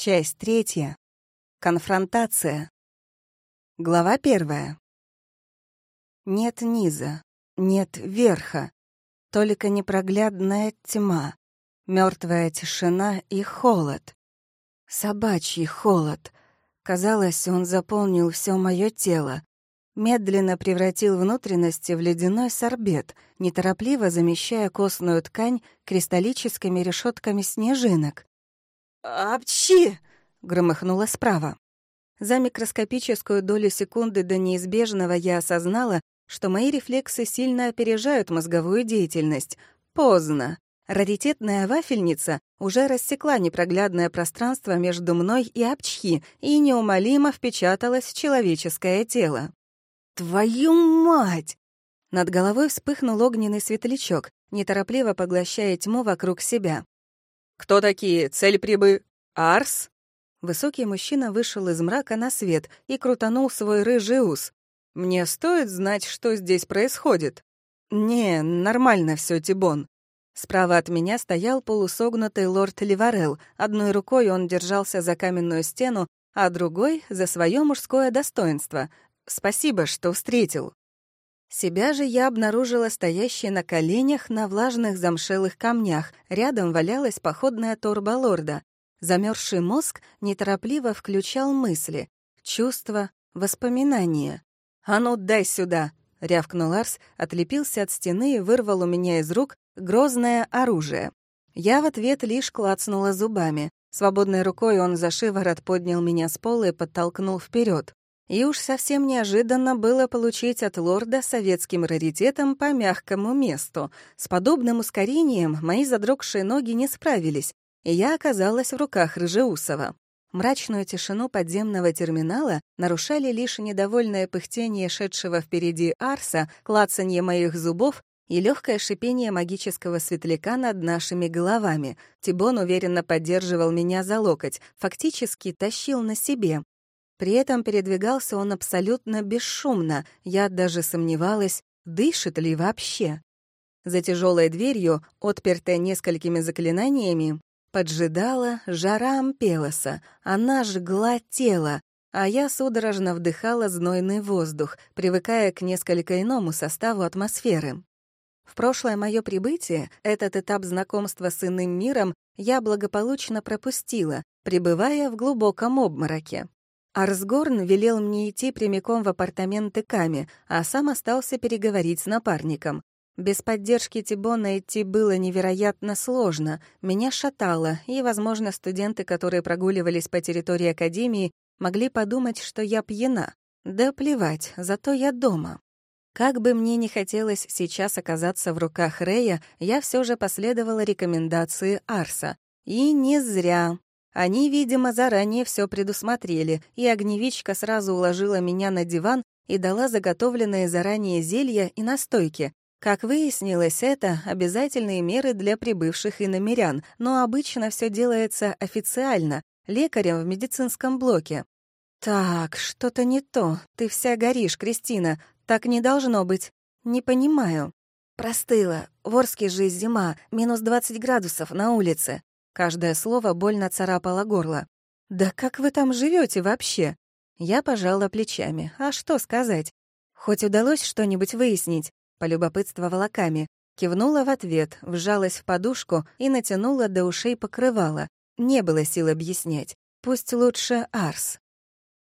Часть третья. Конфронтация. Глава первая. Нет низа, нет верха, только непроглядная тьма, мертвая тишина и холод. Собачий холод. Казалось, он заполнил все мое тело, медленно превратил внутренности в ледяной сорбет, неторопливо замещая костную ткань кристаллическими решетками снежинок. «Апчи!» — громыхнуло справа. За микроскопическую долю секунды до неизбежного я осознала, что мои рефлексы сильно опережают мозговую деятельность. Поздно. Раритетная вафельница уже рассекла непроглядное пространство между мной и Апчхи и неумолимо впечаталась в человеческое тело. «Твою мать!» Над головой вспыхнул огненный светлячок, неторопливо поглощая тьму вокруг себя. «Кто такие? Цель прибы... Арс?» Высокий мужчина вышел из мрака на свет и крутанул свой рыжий ус. «Мне стоит знать, что здесь происходит?» «Не, нормально все, Тибон». Справа от меня стоял полусогнутый лорд Ливарел. Одной рукой он держался за каменную стену, а другой — за свое мужское достоинство. «Спасибо, что встретил». Себя же я обнаружила стоящей на коленях на влажных замшелых камнях. Рядом валялась походная торба лорда. Замерзший мозг неторопливо включал мысли, чувства, воспоминания. «А ну, дай сюда!» — рявкнул Арс, отлепился от стены и вырвал у меня из рук грозное оружие. Я в ответ лишь клацнула зубами. Свободной рукой он за шиворот поднял меня с пола и подтолкнул вперед. И уж совсем неожиданно было получить от лорда советским раритетом по мягкому месту. С подобным ускорением мои задрогшие ноги не справились, и я оказалась в руках Рыжеусова. Мрачную тишину подземного терминала нарушали лишь недовольное пыхтение шедшего впереди Арса, клацанье моих зубов и легкое шипение магического светляка над нашими головами. Тибон уверенно поддерживал меня за локоть, фактически тащил на себе. При этом передвигался он абсолютно бесшумно, я даже сомневалась, дышит ли вообще. За тяжелой дверью, отпертой несколькими заклинаниями, поджидала жара Ампелоса. Она жгла тело, а я судорожно вдыхала знойный воздух, привыкая к несколько иному составу атмосферы. В прошлое мое прибытие, этот этап знакомства с иным миром, я благополучно пропустила, пребывая в глубоком обмороке. Арсгорн велел мне идти прямиком в апартаменты Ками, а сам остался переговорить с напарником. Без поддержки Тибона идти было невероятно сложно, меня шатало, и, возможно, студенты, которые прогуливались по территории Академии, могли подумать, что я пьяна. Да плевать, зато я дома. Как бы мне не хотелось сейчас оказаться в руках Рея, я все же последовала рекомендации Арса. И не зря. Они, видимо, заранее все предусмотрели, и огневичка сразу уложила меня на диван и дала заготовленные заранее зелья и настойки. Как выяснилось, это обязательные меры для прибывших иномерян, но обычно все делается официально, лекарем в медицинском блоке. «Так, что-то не то. Ты вся горишь, Кристина. Так не должно быть. Не понимаю». «Простыла. В Орске же зима, минус 20 градусов на улице. Каждое слово больно царапало горло. «Да как вы там живете вообще?» Я пожала плечами. А что сказать? Хоть удалось что-нибудь выяснить, полюбопытствовала Ками. Кивнула в ответ, вжалась в подушку и натянула до ушей покрывало. Не было сил объяснять. Пусть лучше Арс.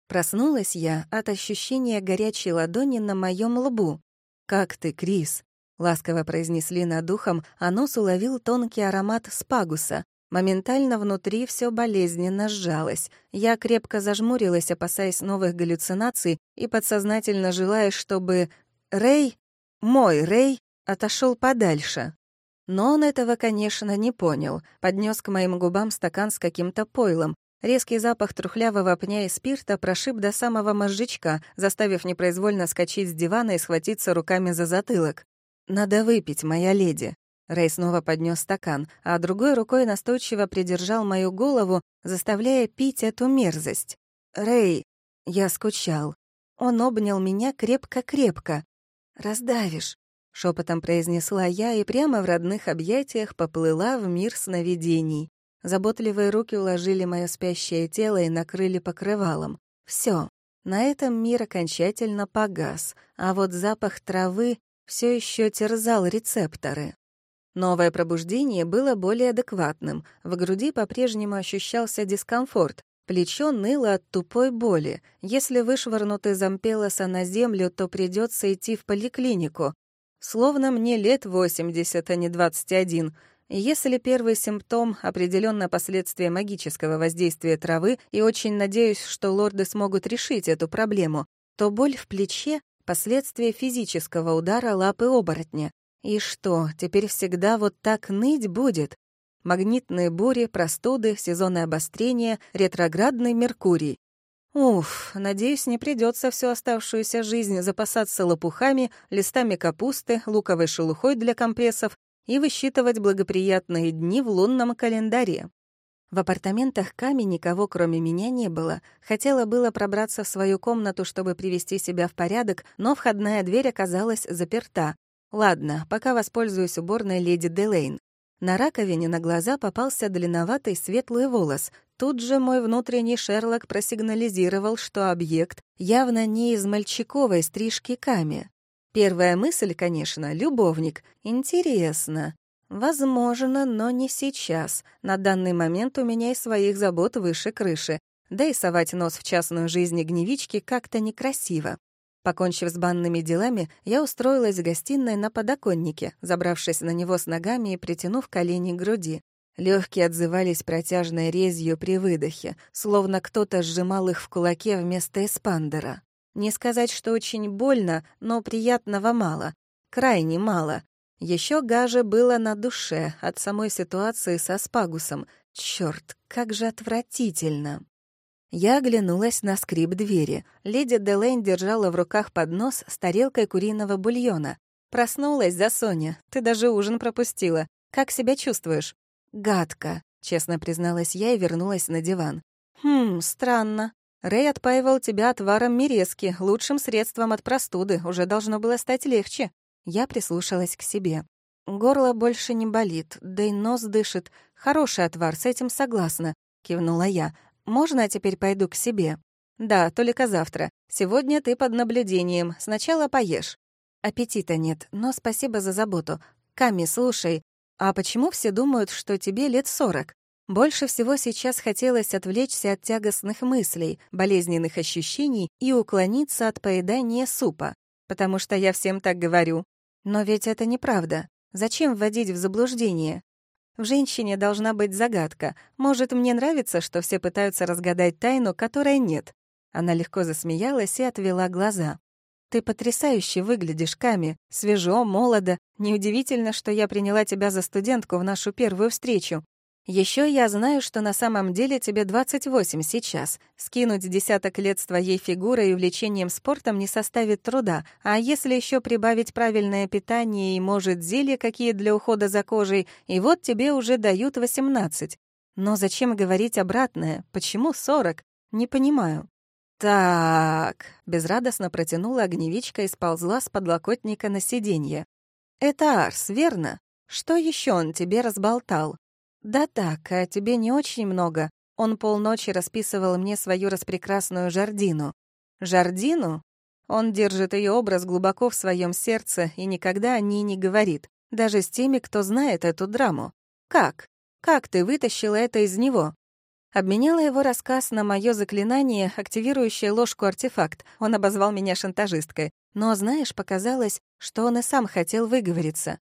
Проснулась я от ощущения горячей ладони на моем лбу. «Как ты, Крис?» — ласково произнесли над ухом, а нос уловил тонкий аромат спагуса. Моментально внутри все болезненно сжалось. Я крепко зажмурилась, опасаясь новых галлюцинаций и подсознательно желая, чтобы Рэй, мой Рэй, отошел подальше. Но он этого, конечно, не понял. Поднес к моим губам стакан с каким-то пойлом. Резкий запах трухлявого пня и спирта прошиб до самого мозжечка, заставив непроизвольно скачать с дивана и схватиться руками за затылок. «Надо выпить, моя леди», Рэй снова поднес стакан, а другой рукой настойчиво придержал мою голову, заставляя пить эту мерзость. «Рэй!» Я скучал. Он обнял меня крепко-крепко. «Раздавишь», — шепотом произнесла я и прямо в родных объятиях поплыла в мир сновидений. Заботливые руки уложили мое спящее тело и накрыли покрывалом. Все. На этом мир окончательно погас, а вот запах травы все еще терзал рецепторы. Новое пробуждение было более адекватным. В груди по-прежнему ощущался дискомфорт. Плечо ныло от тупой боли. Если вышвырнут из ампелоса на землю, то придется идти в поликлинику. Словно мне лет 80, а не 21. Если первый симптом определенно последствия магического воздействия травы, и очень надеюсь, что лорды смогут решить эту проблему, то боль в плече Последствия физического удара лапы оборотня. И что, теперь всегда вот так ныть будет? Магнитные бури, простуды, сезонное обострение, ретроградный Меркурий. Уф, надеюсь, не придется всю оставшуюся жизнь запасаться лопухами, листами капусты, луковой шелухой для компрессов и высчитывать благоприятные дни в лунном календаре. В апартаментах Ками никого, кроме меня, не было. Хотела было пробраться в свою комнату, чтобы привести себя в порядок, но входная дверь оказалась заперта. Ладно, пока воспользуюсь уборной леди Делейн. На раковине на глаза попался длинноватый светлый волос. Тут же мой внутренний Шерлок просигнализировал, что объект явно не из мальчиковой стрижки Ками. Первая мысль, конечно, — любовник. Интересно. Возможно, но не сейчас. На данный момент у меня и своих забот выше крыши. Да и совать нос в частную жизнь гневички как-то некрасиво. Покончив с банными делами, я устроилась в гостиной на подоконнике, забравшись на него с ногами и притянув колени к груди. Легкие отзывались протяжной резью при выдохе, словно кто-то сжимал их в кулаке вместо эспандера. Не сказать, что очень больно, но приятного мало. Крайне мало. Еще гаже было на душе от самой ситуации со Спагусом. Черт, как же отвратительно. Я оглянулась на скрип двери. Леди Делейн держала в руках поднос с тарелкой куриного бульона. «Проснулась за Соня. Ты даже ужин пропустила. Как себя чувствуешь?» «Гадко», — честно призналась я и вернулась на диван. «Хм, странно. Рэй отпаивал тебя отваром мерезки, лучшим средством от простуды. Уже должно было стать легче. Я прислушалась к себе. Горло больше не болит, да и нос дышит. Хороший отвар, с этим согласна, кивнула я. Можно я теперь пойду к себе? Да, только завтра. Сегодня ты под наблюдением. Сначала поешь. Аппетита нет, но спасибо за заботу. Ками, слушай, а почему все думают, что тебе лет сорок? Больше всего сейчас хотелось отвлечься от тягостных мыслей, болезненных ощущений и уклониться от поедания супа. Потому что я всем так говорю. Но ведь это неправда. Зачем вводить в заблуждение? В женщине должна быть загадка. Может, мне нравится, что все пытаются разгадать тайну, которой нет. Она легко засмеялась и отвела глаза. «Ты потрясающе выглядишь, Ками. Свежо, молодо. Неудивительно, что я приняла тебя за студентку в нашу первую встречу. Еще я знаю, что на самом деле тебе 28 сейчас. Скинуть десяток лет с твоей фигурой и увлечением спортом не составит труда, а если еще прибавить правильное питание и, может, зелья какие для ухода за кожей, и вот тебе уже дают 18. Но зачем говорить обратное? Почему 40? Не понимаю. «Так», — безрадостно протянула огневичка и сползла с подлокотника на сиденье. «Это Арс, верно? Что еще он тебе разболтал?» «Да так, а тебе не очень много». Он полночи расписывал мне свою распрекрасную Жардину. Жардину? Он держит ее образ глубоко в своем сердце и никогда о ней не говорит, даже с теми, кто знает эту драму. Как? Как ты вытащила это из него? Обменяла его рассказ на мое заклинание, активирующее ложку-артефакт. Он обозвал меня шантажисткой. Но, знаешь, показалось, что он и сам хотел выговориться.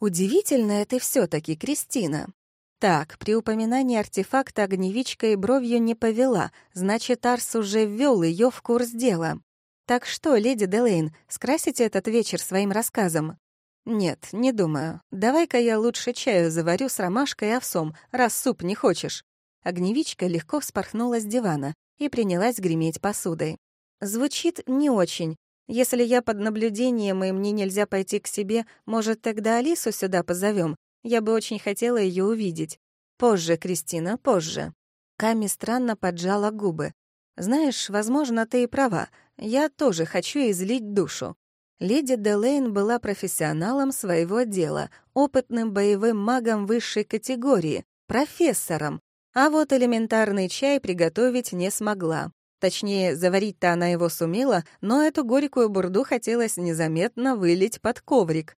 Удивительная ты все таки Кристина. Так, при упоминании артефакта огневичка и бровью не повела, значит, Арс уже ввел ее в курс дела. Так что, леди Делейн, скрасите этот вечер своим рассказом? Нет, не думаю. Давай-ка я лучше чаю заварю с ромашкой и овсом, раз суп не хочешь. Огневичка легко вспорхнула с дивана и принялась греметь посудой. Звучит не очень. Если я под наблюдением и мне нельзя пойти к себе, может, тогда Алису сюда позовем, я бы очень хотела ее увидеть. Позже, Кристина, позже. Ками странно поджала губы. Знаешь, возможно, ты и права. Я тоже хочу излить душу. Леди Делейн была профессионалом своего дела, опытным боевым магом высшей категории, профессором. А вот элементарный чай приготовить не смогла. Точнее, заварить-то она его сумела, но эту горькую бурду хотелось незаметно вылить под коврик.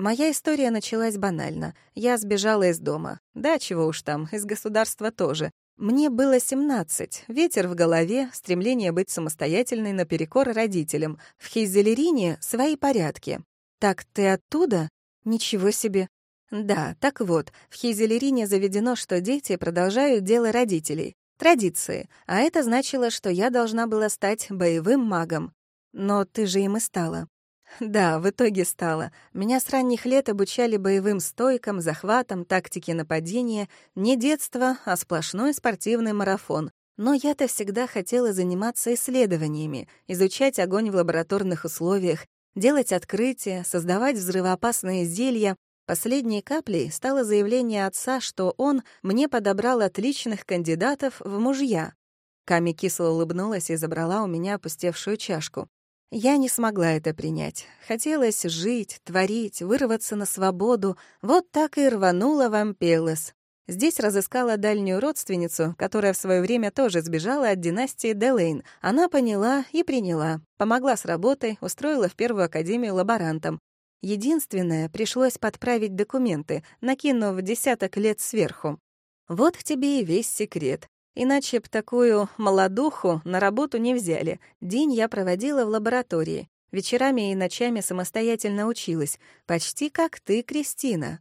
Моя история началась банально. Я сбежала из дома. Да, чего уж там, из государства тоже. Мне было 17, ветер в голове, стремление быть самостоятельной наперекор родителям. В Хейзелерине свои порядки. «Так ты оттуда? Ничего себе!» Да, так вот, в Хейзелерине заведено, что дети продолжают дело родителей. Традиции. А это значило, что я должна была стать боевым магом. Но ты же им и стала. Да, в итоге стала. Меня с ранних лет обучали боевым стойкам, захватам, тактике нападения. Не детство, а сплошной спортивный марафон. Но я-то всегда хотела заниматься исследованиями, изучать огонь в лабораторных условиях, делать открытия, создавать взрывоопасные зелья, Последней каплей стало заявление отца, что он мне подобрал отличных кандидатов в мужья. Ками кисло улыбнулась и забрала у меня опустевшую чашку. Я не смогла это принять. Хотелось жить, творить, вырваться на свободу. Вот так и рванула в Ампелос. Здесь разыскала дальнюю родственницу, которая в свое время тоже сбежала от династии Делейн. Она поняла и приняла. Помогла с работой, устроила в первую академию лаборантом. Единственное, пришлось подправить документы, накинув десяток лет сверху. Вот тебе и весь секрет. Иначе б такую молодуху на работу не взяли. День я проводила в лаборатории. Вечерами и ночами самостоятельно училась. Почти как ты, Кристина.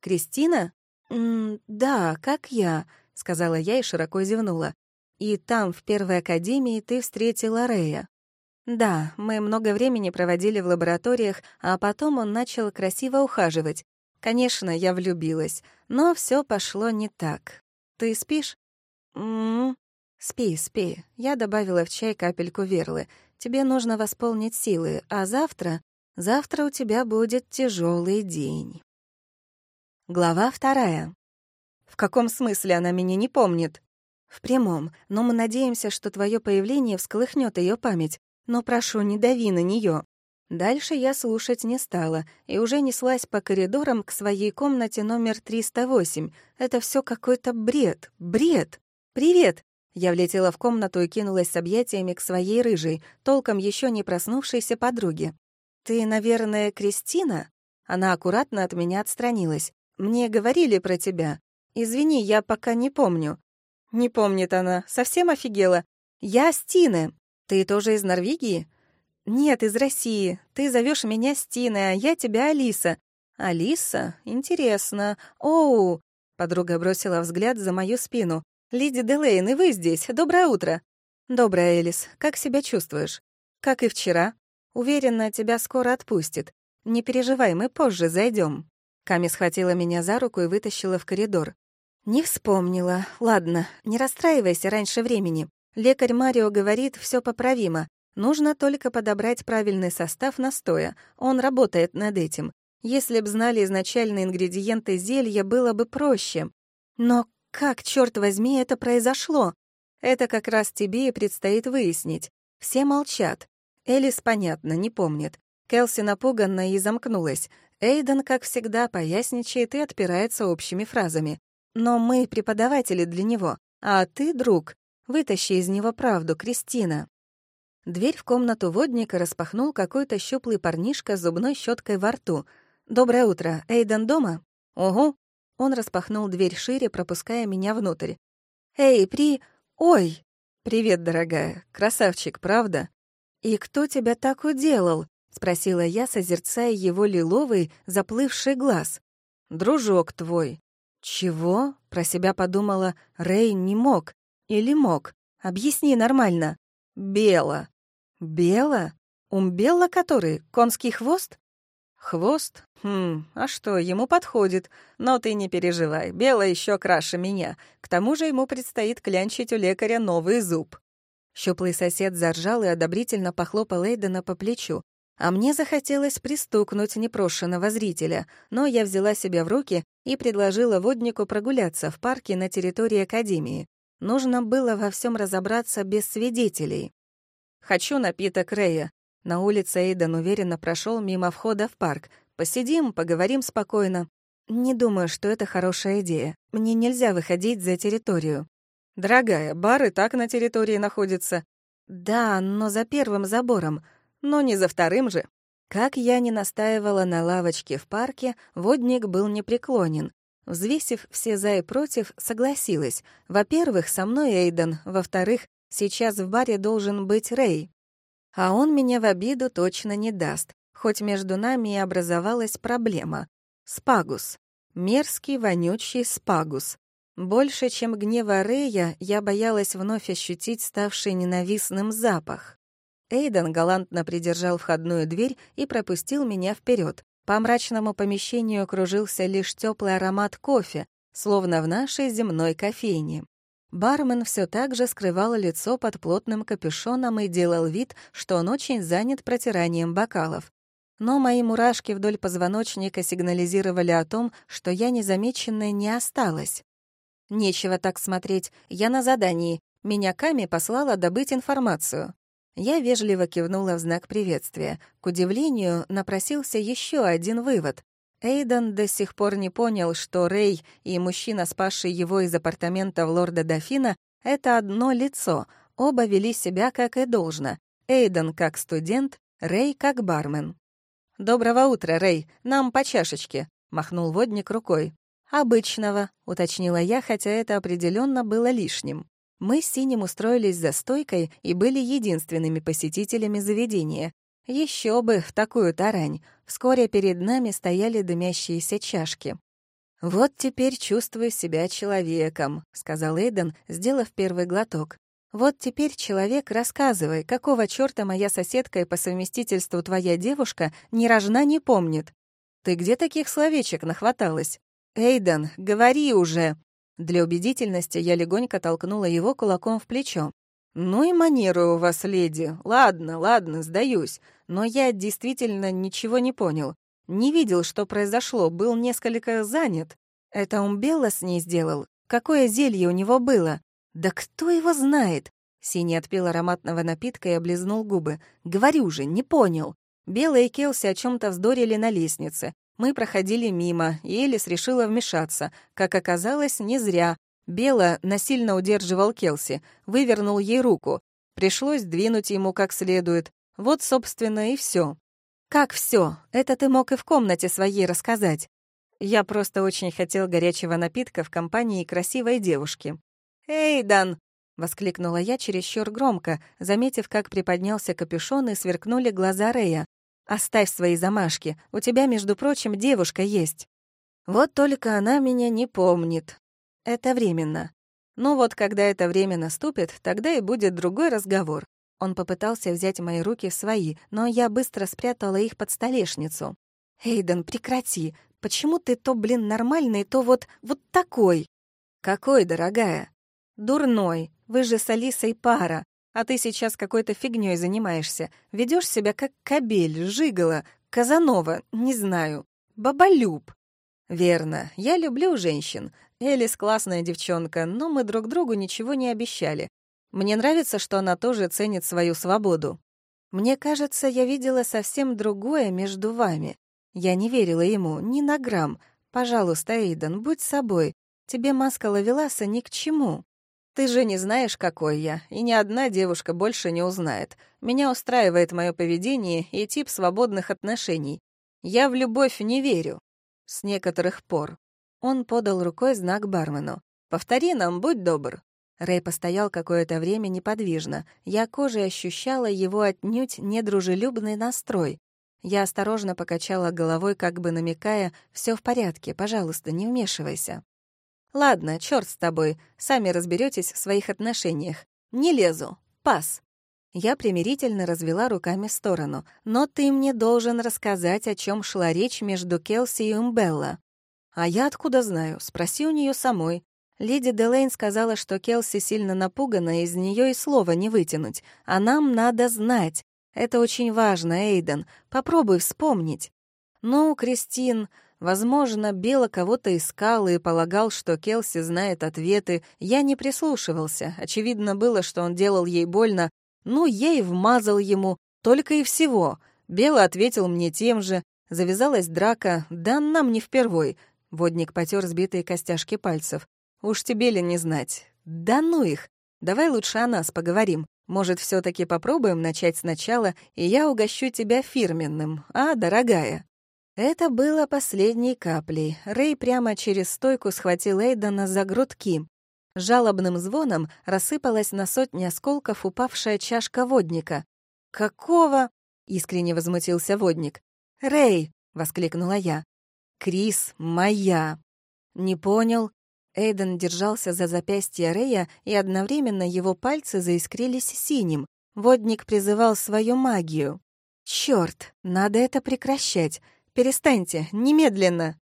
«Кристина?» М «Да, как я», — сказала я и широко зевнула. «И там, в первой академии, ты встретила Рея». Да, мы много времени проводили в лабораториях, а потом он начал красиво ухаживать. Конечно, я влюбилась, но все пошло не так. Ты спишь? М-м. Спи, спи. Я добавила в чай капельку верлы. Тебе нужно восполнить силы, а завтра... Завтра у тебя будет тяжелый день. Глава вторая. В каком смысле она меня не помнит? В прямом, но мы надеемся, что твое появление всколыхнет ее память. Но прошу, не дави на нее. Дальше я слушать не стала и уже неслась по коридорам к своей комнате номер 308. Это все какой-то бред, бред. «Привет!» Я влетела в комнату и кинулась с объятиями к своей рыжей, толком еще не проснувшейся подруге. «Ты, наверное, Кристина?» Она аккуратно от меня отстранилась. «Мне говорили про тебя. Извини, я пока не помню». «Не помнит она. Совсем офигела. Я Стина. «Ты тоже из Норвегии?» «Нет, из России. Ты зовешь меня Стина, а я тебя Алиса». «Алиса? Интересно. Оу!» Подруга бросила взгляд за мою спину. «Леди Делейн, и вы здесь. Доброе утро». «Доброе, Элис. Как себя чувствуешь?» «Как и вчера. Уверена, тебя скоро отпустит. Не переживай, мы позже зайдем. Ками схватила меня за руку и вытащила в коридор. «Не вспомнила. Ладно, не расстраивайся раньше времени. Лекарь Марио говорит, все поправимо. Нужно только подобрать правильный состав настоя. Он работает над этим. Если б знали изначальные ингредиенты зелья, было бы проще. Но как, черт возьми, это произошло? Это как раз тебе и предстоит выяснить. Все молчат. Элис, понятно, не помнит. Келси напуганна и замкнулась. Эйден, как всегда, поясничает и отпирается общими фразами. Но мы преподаватели для него, а ты друг. Вытащи из него правду, Кристина». Дверь в комнату водника распахнул какой-то щуплый парнишка с зубной щеткой во рту. «Доброе утро. Эйден дома?» «Ого». Он распахнул дверь шире, пропуская меня внутрь. «Эй, при... Ой!» «Привет, дорогая. Красавчик, правда?» «И кто тебя так уделал?» — спросила я, созерцая его лиловый, заплывший глаз. «Дружок твой». «Чего?» — про себя подумала. Рэй не мог. Или мог? Объясни нормально. Бело. Бело? Умбелла который? Конский хвост? Хвост? Хм, а что, ему подходит. Но ты не переживай, Бело еще краше меня. К тому же ему предстоит клянчить у лекаря новый зуб. Щуплый сосед заржал и одобрительно похлопал Эйдена по плечу. А мне захотелось пристукнуть непрошенного зрителя, но я взяла себя в руки и предложила воднику прогуляться в парке на территории Академии. Нужно было во всем разобраться без свидетелей. «Хочу напиток Рэя». На улице Эйден уверенно прошел мимо входа в парк. «Посидим, поговорим спокойно». «Не думаю, что это хорошая идея. Мне нельзя выходить за территорию». «Дорогая, бар и так на территории находится». «Да, но за первым забором. Но не за вторым же». Как я не настаивала на лавочке в парке, водник был непреклонен. Взвесив все за и против, согласилась. Во-первых, со мной Эйден, во-вторых, сейчас в баре должен быть Рэй. А он меня в обиду точно не даст, хоть между нами и образовалась проблема. Спагус. Мерзкий, вонючий спагус. Больше, чем гнева Рэя, я боялась вновь ощутить ставший ненавистным запах. Эйден галантно придержал входную дверь и пропустил меня вперед. По мрачному помещению кружился лишь теплый аромат кофе, словно в нашей земной кофейне. Бармен все так же скрывал лицо под плотным капюшоном и делал вид, что он очень занят протиранием бокалов. Но мои мурашки вдоль позвоночника сигнализировали о том, что я незамеченной не осталась. Нечего так смотреть, я на задании. Меня Ками послала добыть информацию. Я вежливо кивнула в знак приветствия. К удивлению, напросился еще один вывод. Эйден до сих пор не понял, что Рэй и мужчина, спасший его из апартаментов лорда Дофина, — это одно лицо. Оба вели себя как и должно. Эйден как студент, Рэй как бармен. «Доброго утра, Рэй. Нам по чашечке», — махнул водник рукой. «Обычного», — уточнила я, хотя это определенно было лишним. Мы с Синим устроились за стойкой и были единственными посетителями заведения. Еще бы в такую тарань. Вскоре перед нами стояли дымящиеся чашки. «Вот теперь чувствую себя человеком», — сказал Эйден, сделав первый глоток. «Вот теперь, человек, рассказывай, какого чёрта моя соседка и по совместительству твоя девушка ни рожна не помнит? Ты где таких словечек нахваталась? Эйден, говори уже!» Для убедительности я легонько толкнула его кулаком в плечо. «Ну и манеры у вас, леди. Ладно, ладно, сдаюсь. Но я действительно ничего не понял. Не видел, что произошло, был несколько занят. Это он Белла с ней сделал? Какое зелье у него было? Да кто его знает?» Синий отпил ароматного напитка и облизнул губы. «Говорю же, не понял». Белла и Келси о чем то вздорили на лестнице. Мы проходили мимо, и Элис решила вмешаться. Как оказалось, не зря. Бела насильно удерживал Келси, вывернул ей руку. Пришлось двинуть ему как следует. Вот, собственно, и все. «Как все? Это ты мог и в комнате своей рассказать». Я просто очень хотел горячего напитка в компании красивой девушки. «Эй, Дан!» — воскликнула я чересчур громко, заметив, как приподнялся капюшон и сверкнули глаза Рея. Оставь свои замашки, у тебя, между прочим, девушка есть. Вот только она меня не помнит. Это временно. Ну вот, когда это время наступит, тогда и будет другой разговор. Он попытался взять мои руки в свои, но я быстро спрятала их под столешницу. «Эйден, прекрати. Почему ты то, блин, нормальный, то вот... вот такой?» «Какой, дорогая?» «Дурной. Вы же с Алисой пара. А ты сейчас какой-то фигнёй занимаешься. Ведёшь себя как кобель, жигала, казанова, не знаю, бабалюб. Верно, я люблю женщин. Элис классная девчонка, но мы друг другу ничего не обещали. Мне нравится, что она тоже ценит свою свободу. Мне кажется, я видела совсем другое между вами. Я не верила ему ни на грамм. Пожалуйста, Эйден, будь собой. Тебе маска Лавеласа ни к чему. Ты же не знаешь, какой я, и ни одна девушка больше не узнает. Меня устраивает мое поведение и тип свободных отношений. Я в любовь не верю. С некоторых пор. Он подал рукой знак бармену. «Повтори нам, будь добр». Рэй постоял какое-то время неподвижно. Я кожей ощущала его отнюдь недружелюбный настрой. Я осторожно покачала головой, как бы намекая, все в порядке, пожалуйста, не вмешивайся». Ладно, черт с тобой, сами разберетесь в своих отношениях. Не лезу. Пас. Я примирительно развела руками в сторону. Но ты мне должен рассказать, о чем шла речь между Келси и Умбелла. А я откуда знаю? Спроси у нее самой. Леди Делейн сказала, что Келси сильно напугана, из нее и слова не вытянуть. А нам надо знать. Это очень важно, Эйден. Попробуй вспомнить. Ну, Кристин, Возможно, Бело кого-то искал и полагал, что Келси знает ответы. Я не прислушивался. Очевидно было, что он делал ей больно. Ну, и вмазал ему. Только и всего. Бело ответил мне тем же. Завязалась драка. Да нам не впервой. Водник потер сбитые костяшки пальцев. «Уж тебе ли не знать? Да ну их! Давай лучше о нас поговорим. Может, все таки попробуем начать сначала, и я угощу тебя фирменным, а, дорогая?» Это было последней каплей. Рэй прямо через стойку схватил Эйдана за грудки. Жалобным звоном рассыпалась на сотни осколков упавшая чашка водника. «Какого?» — искренне возмутился водник. «Рэй!» — воскликнула я. «Крис моя!» «Не понял». Эйден держался за запястье Рэя, и одновременно его пальцы заискрились синим. Водник призывал свою магию. «Чёрт, надо это прекращать. Перестаньте, немедленно!»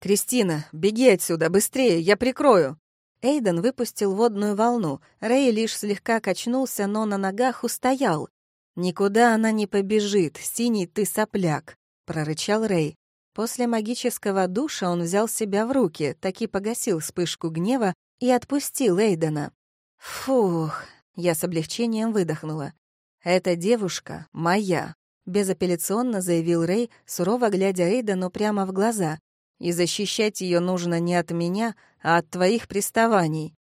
«Кристина, беги отсюда, быстрее, я прикрою!» Эйден выпустил водную волну. Рэй лишь слегка качнулся, но на ногах устоял. «Никуда она не побежит, синий ты сопляк», — прорычал Рэй. После магического душа он взял себя в руки, таки погасил вспышку гнева и отпустил Эйдена. «Фух», — я с облегчением выдохнула. «Эта девушка моя», — безапелляционно заявил Рэй, сурово глядя Эйдену прямо в глаза. «И защищать ее нужно не от меня, а от твоих приставаний».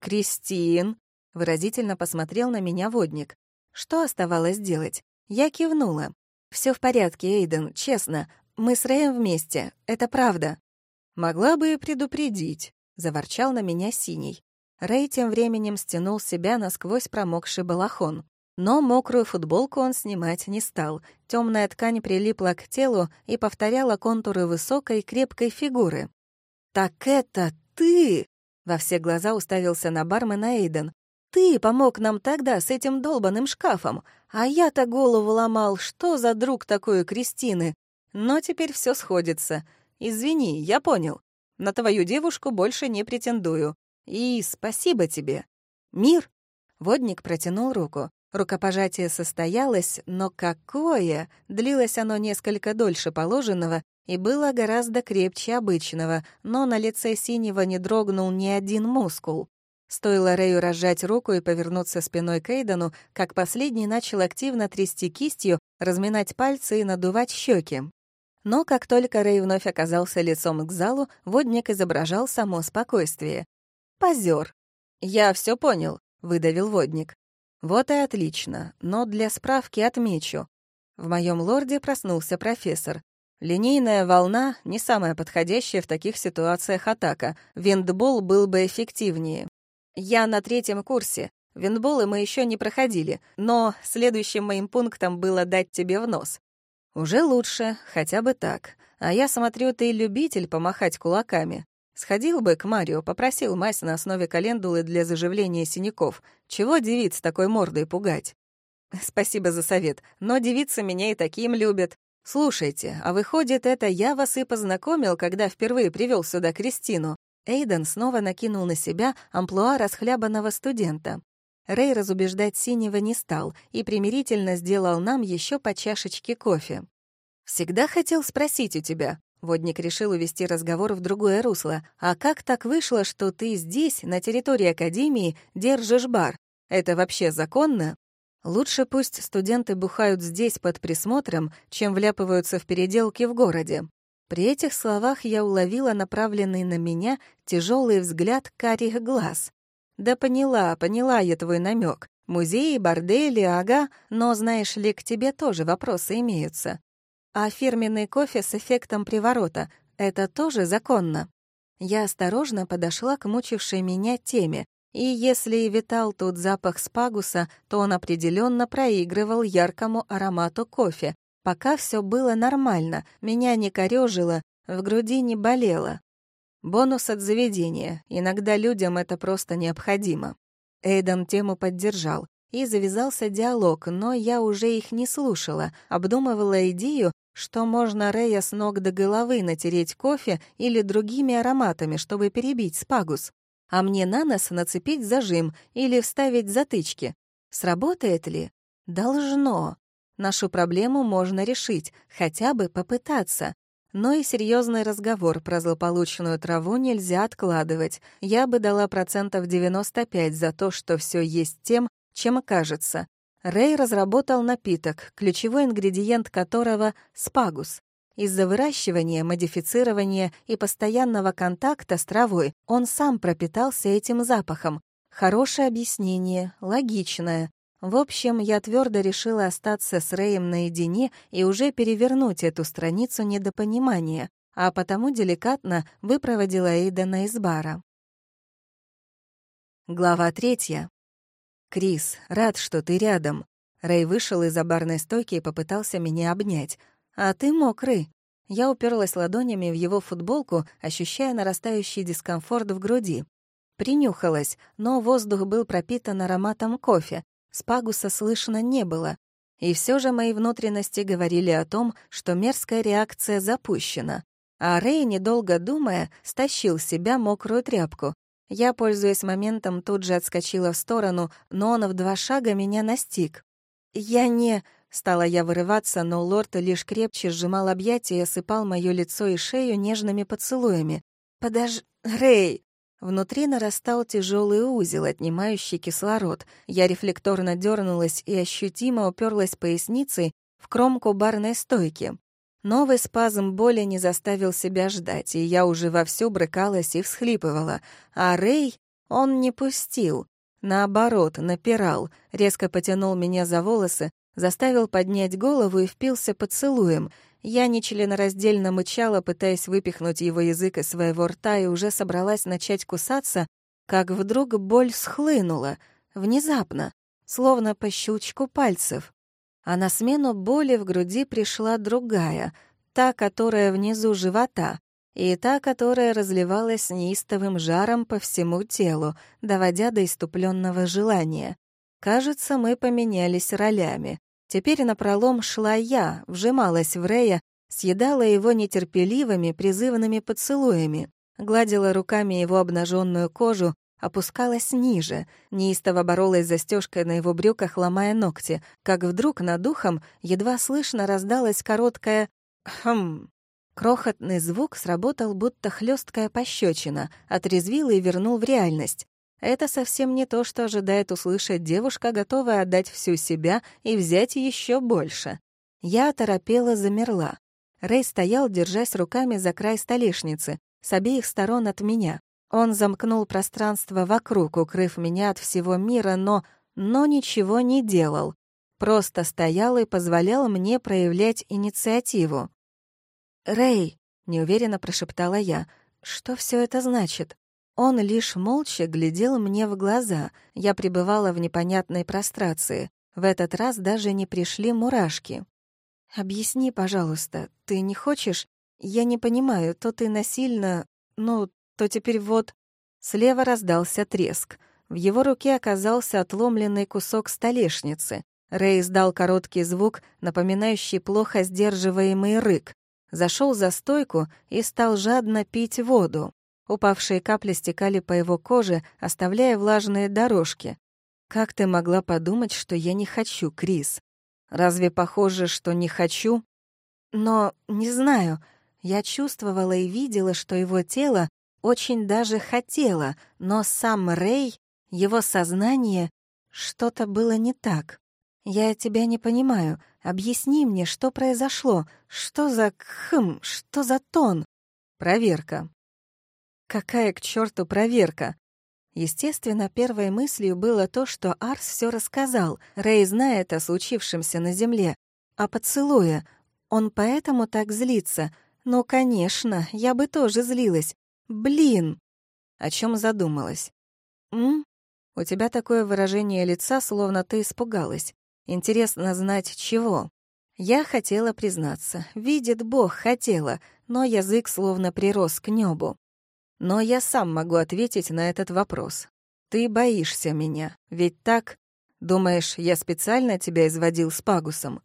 «Кристин», — выразительно посмотрел на меня водник. Что оставалось делать? Я кивнула. Все в порядке, Эйден, честно. Мы с Рэем вместе, это правда». «Могла бы и предупредить», — заворчал на меня Синий. Рэй тем временем стянул себя насквозь промокший балахон. Но мокрую футболку он снимать не стал. Темная ткань прилипла к телу и повторяла контуры высокой, крепкой фигуры. «Так это ты!» — во все глаза уставился на бармена Эйден. «Ты помог нам тогда с этим долбанным шкафом, а я-то голову ломал, что за друг такой Кристины? Но теперь все сходится. Извини, я понял. На твою девушку больше не претендую. И спасибо тебе. Мир. Водник протянул руку. Рукопожатие состоялось, но какое! Длилось оно несколько дольше положенного и было гораздо крепче обычного, но на лице синего не дрогнул ни один мускул. Стоило Рэю разжать руку и повернуться спиной к Эйдену, как последний начал активно трясти кистью, разминать пальцы и надувать щеки. Но как только Рэй вновь оказался лицом к залу, водник изображал само спокойствие. «Позер!» «Я все понял», — выдавил водник. «Вот и отлично, но для справки отмечу. В моем лорде проснулся профессор. Линейная волна — не самая подходящая в таких ситуациях атака. Виндбол был бы эффективнее. Я на третьем курсе. Виндболы мы еще не проходили, но следующим моим пунктом было дать тебе в нос. «Уже лучше, хотя бы так. А я смотрю, ты любитель помахать кулаками. Сходил бы к Марио, попросил мазь на основе календулы для заживления синяков. Чего девиц такой мордой пугать?» «Спасибо за совет, но девицы меня и таким любят. Слушайте, а выходит, это я вас и познакомил, когда впервые привел сюда Кристину?» Эйден снова накинул на себя амплуа расхлябанного студента. Рэй разубеждать Синего не стал и примирительно сделал нам еще по чашечке кофе. «Всегда хотел спросить у тебя». Водник решил увести разговор в другое русло. «А как так вышло, что ты здесь, на территории Академии, держишь бар? Это вообще законно?» Лучше пусть студенты бухают здесь под присмотром, чем вляпываются в переделки в городе. При этих словах я уловила направленный на меня тяжелый взгляд карих глаз. «Да поняла, поняла я твой намек. Музеи, бордели, ага, но, знаешь ли, к тебе тоже вопросы имеются. А фирменный кофе с эффектом приворота — это тоже законно?» Я осторожно подошла к мучившей меня теме, и если и витал тут запах спагуса, то он определенно проигрывал яркому аромату кофе. Пока все было нормально, меня не корёжило, в груди не болело. Бонус от заведения. Иногда людям это просто необходимо. Эйден тему поддержал. И завязался диалог, но я уже их не слушала, обдумывала идею, что можно Рея с ног до головы натереть кофе или другими ароматами, чтобы перебить спагус. А мне на нос нацепить зажим или вставить затычки. Сработает ли? Должно. Нашу проблему можно решить, хотя бы попытаться. Но и серьезный разговор про злополучную траву нельзя откладывать. Я бы дала процентов 95 за то, что все есть тем, чем кажется. Рэй разработал напиток, ключевой ингредиент которого — спагус. Из-за выращивания, модифицирования и постоянного контакта с травой он сам пропитался этим запахом. Хорошее объяснение, логичное. В общем, я твердо решила остаться с Рэем наедине и уже перевернуть эту страницу недопонимания, а потому деликатно выпроводила Эйдена из бара. Глава третья. «Крис, рад, что ты рядом». Рэй вышел из-за барной стойки и попытался меня обнять. «А ты мокрый». Я уперлась ладонями в его футболку, ощущая нарастающий дискомфорт в груди. Принюхалась, но воздух был пропитан ароматом кофе, Спагуса слышно не было. И все же мои внутренности говорили о том, что мерзкая реакция запущена. А Рэй, недолго думая, стащил с себя мокрую тряпку. Я, пользуясь моментом, тут же отскочила в сторону, но он в два шага меня настиг. «Я не...» — стала я вырываться, но лорд лишь крепче сжимал объятия и осыпал моё лицо и шею нежными поцелуями. «Подож... Рэй!» Внутри нарастал тяжелый узел, отнимающий кислород. Я рефлекторно дернулась и ощутимо уперлась поясницей в кромку барной стойки. Новый спазм боли не заставил себя ждать, и я уже вовсю брыкалась и всхлипывала. А Рэй он не пустил. Наоборот, напирал, резко потянул меня за волосы, заставил поднять голову и впился поцелуем — я нечленораздельно мычала, пытаясь выпихнуть его язык из своего рта, и уже собралась начать кусаться, как вдруг боль схлынула, внезапно, словно по щелчку пальцев. А на смену боли в груди пришла другая, та, которая внизу живота, и та, которая разливалась неистовым жаром по всему телу, доводя до иступленного желания. Кажется, мы поменялись ролями. Теперь напролом шла я, вжималась в Рея, съедала его нетерпеливыми, призывными поцелуями, гладила руками его обнаженную кожу, опускалась ниже, неистово боролась застежкой на его брюках, ломая ногти, как вдруг над ухом едва слышно раздалась короткая «хм». Крохотный звук сработал, будто хлесткая пощечина, отрезвил и вернул в реальность. Это совсем не то, что ожидает услышать девушка, готовая отдать всю себя и взять еще больше. Я оторопела, замерла. Рэй стоял, держась руками за край столешницы, с обеих сторон от меня. Он замкнул пространство вокруг, укрыв меня от всего мира, но... но ничего не делал. Просто стоял и позволял мне проявлять инициативу. «Рэй», — неуверенно прошептала я, — «что все это значит?» Он лишь молча глядел мне в глаза. Я пребывала в непонятной прострации. В этот раз даже не пришли мурашки. «Объясни, пожалуйста, ты не хочешь? Я не понимаю, то ты насильно... Ну, то теперь вот...» Слева раздался треск. В его руке оказался отломленный кусок столешницы. Рэй издал короткий звук, напоминающий плохо сдерживаемый рык. Зашел за стойку и стал жадно пить воду. Упавшие капли стекали по его коже, оставляя влажные дорожки. «Как ты могла подумать, что я не хочу, Крис? Разве похоже, что не хочу?» «Но, не знаю, я чувствовала и видела, что его тело очень даже хотело, но сам Рэй, его сознание, что-то было не так. Я тебя не понимаю. Объясни мне, что произошло? Что за хм, что за тон? Проверка. Какая к черту проверка? Естественно, первой мыслью было то, что Арс все рассказал. Рэй знает о случившемся на Земле. А поцелуя. Он поэтому так злится. Ну, конечно, я бы тоже злилась. Блин! О чем задумалась? М? У тебя такое выражение лица, словно ты испугалась. Интересно знать, чего. Я хотела признаться. Видит Бог, хотела, но язык словно прирос к небу. Но я сам могу ответить на этот вопрос. Ты боишься меня, ведь так? Думаешь, я специально тебя изводил с Пагусом?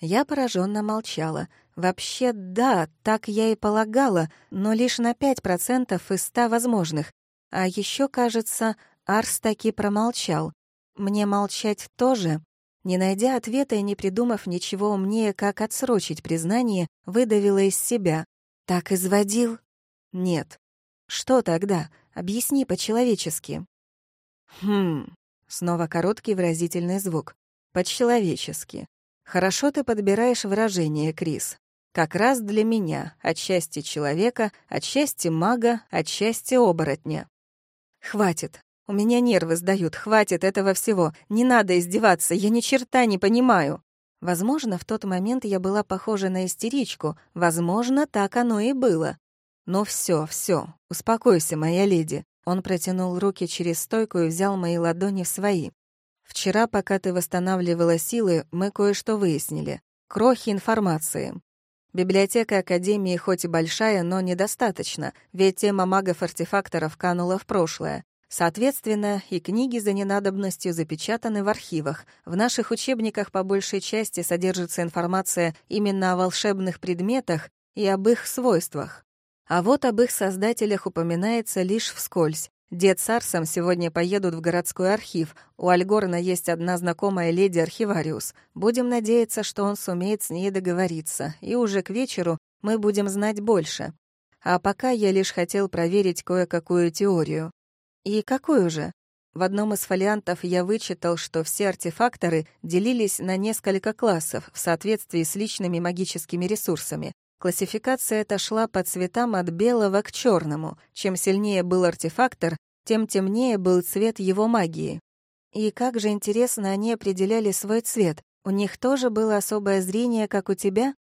Я пораженно молчала. Вообще, да, так я и полагала, но лишь на пять процентов из ста возможных. А еще, кажется, Арс таки промолчал. Мне молчать тоже? Не найдя ответа и не придумав ничего умнее, как отсрочить признание, выдавила из себя. «Так изводил?» «Нет, что тогда? Объясни по-человечески. Хм. Снова короткий выразительный звук. По-человечески. Хорошо ты подбираешь выражение, Крис. Как раз для меня, отчасти человека, отчасти мага, отчасти оборотня. Хватит. У меня нервы сдают, хватит этого всего. Не надо издеваться, я ни черта не понимаю. Возможно, в тот момент я была похожа на истеричку, возможно, так оно и было. Но все, все, успокойся, моя леди. Он протянул руки через стойку и взял мои ладони в свои. Вчера, пока ты восстанавливала силы, мы кое-что выяснили. Крохи информации. Библиотека Академии хоть и большая, но недостаточно, ведь тема магов-артефакторов канула в прошлое. Соответственно, и книги за ненадобностью запечатаны в архивах. В наших учебниках по большей части содержится информация именно о волшебных предметах и об их свойствах. А вот об их создателях упоминается лишь вскользь. Дед с Арсом сегодня поедут в городской архив. У Альгорна есть одна знакомая леди-архивариус. Будем надеяться, что он сумеет с ней договориться, и уже к вечеру мы будем знать больше. А пока я лишь хотел проверить кое-какую теорию. И какую же? В одном из фолиантов я вычитал, что все артефакторы делились на несколько классов в соответствии с личными магическими ресурсами. Классификация эта шла по цветам от белого к черному. Чем сильнее был артефактор, тем темнее был цвет его магии. И как же интересно они определяли свой цвет. У них тоже было особое зрение, как у тебя?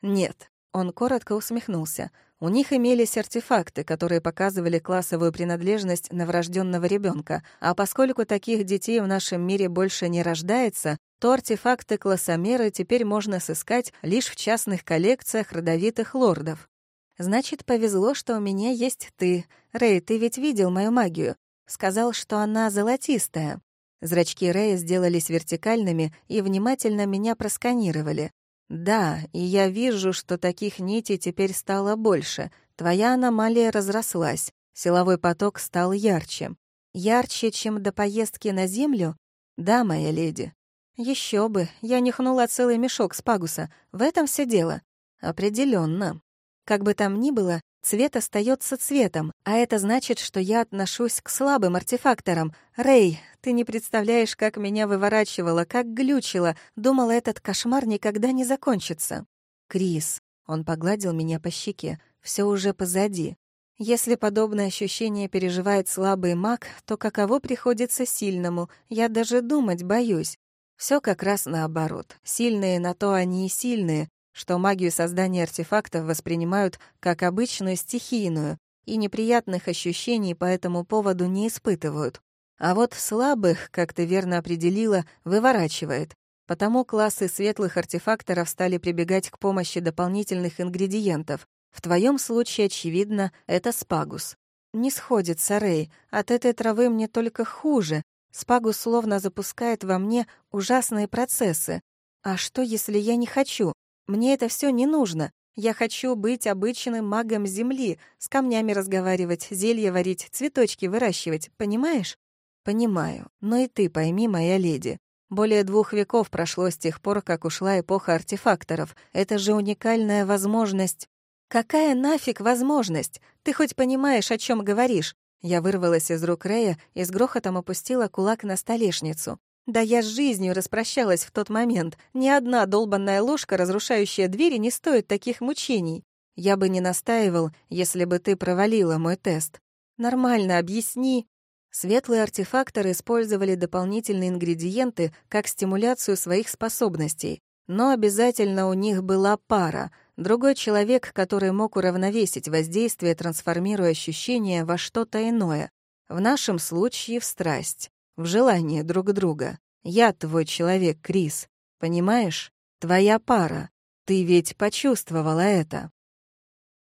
Нет. Он коротко усмехнулся. У них имелись артефакты, которые показывали классовую принадлежность новорожденного ребенка, а поскольку таких детей в нашем мире больше не рождается, то артефакты классомеры теперь можно сыскать лишь в частных коллекциях родовитых лордов. Значит, повезло, что у меня есть ты. Рэй, ты ведь видел мою магию. Сказал, что она золотистая. Зрачки Рэя сделались вертикальными и внимательно меня просканировали. Да, и я вижу, что таких нитей теперь стало больше. Твоя аномалия разрослась. Силовой поток стал ярче. Ярче, чем до поездки на Землю? Да, моя леди. Еще бы, я нюхнула целый мешок с пагуса. В этом все дело. Определенно. Как бы там ни было, цвет остается цветом, а это значит, что я отношусь к слабым артефакторам. Рэй, ты не представляешь, как меня выворачивало, как глючило. Думала, этот кошмар никогда не закончится. Крис, он погладил меня по щеке. Все уже позади. Если подобное ощущение переживает слабый маг, то каково приходится сильному? Я даже думать боюсь. Все как раз наоборот. Сильные на то они и сильные, что магию создания артефактов воспринимают как обычную стихийную, и неприятных ощущений по этому поводу не испытывают. А вот слабых, как ты верно определила, выворачивает. Потому классы светлых артефакторов стали прибегать к помощи дополнительных ингредиентов. В твоем случае, очевидно, это спагус. Не сходится, Рэй. От этой травы мне только хуже. Спагу словно запускает во мне ужасные процессы. А что, если я не хочу? Мне это все не нужно. Я хочу быть обычным магом Земли, с камнями разговаривать, зелья варить, цветочки выращивать, понимаешь? Понимаю. Но и ты пойми, моя леди. Более двух веков прошло с тех пор, как ушла эпоха артефакторов. Это же уникальная возможность. Какая нафиг возможность? Ты хоть понимаешь, о чем говоришь? Я вырвалась из рук Рея и с грохотом опустила кулак на столешницу. Да я с жизнью распрощалась в тот момент. Ни одна долбанная ложка, разрушающая двери, не стоит таких мучений. Я бы не настаивал, если бы ты провалила мой тест. Нормально объясни. Светлые артефакторы использовали дополнительные ингредиенты как стимуляцию своих способностей, но обязательно у них была пара, Другой человек, который мог уравновесить воздействие, трансформируя ощущения во что-то иное. В нашем случае в страсть, в желание друг друга. Я твой человек, Крис. Понимаешь? Твоя пара. Ты ведь почувствовала это.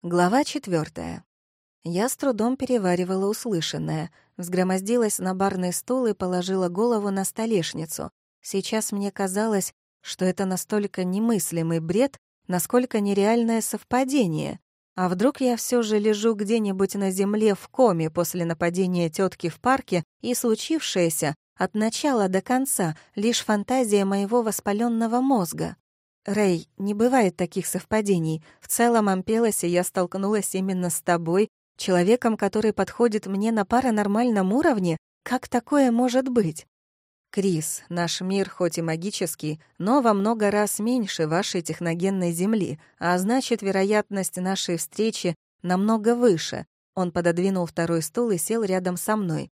Глава четвертая. Я с трудом переваривала услышанное, взгромоздилась на барный стул и положила голову на столешницу. Сейчас мне казалось, что это настолько немыслимый бред, Насколько нереальное совпадение. А вдруг я все же лежу где-нибудь на земле в коме после нападения тетки в парке, и случившееся от начала до конца лишь фантазия моего воспаленного мозга? Рэй, не бывает таких совпадений. В целом, Ампелосе я столкнулась именно с тобой, человеком, который подходит мне на паранормальном уровне. Как такое может быть? Крис, наш мир хоть и магический, но во много раз меньше вашей техногенной Земли, а значит, вероятность нашей встречи намного выше. Он пододвинул второй стул и сел рядом со мной.